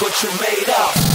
what you're made of.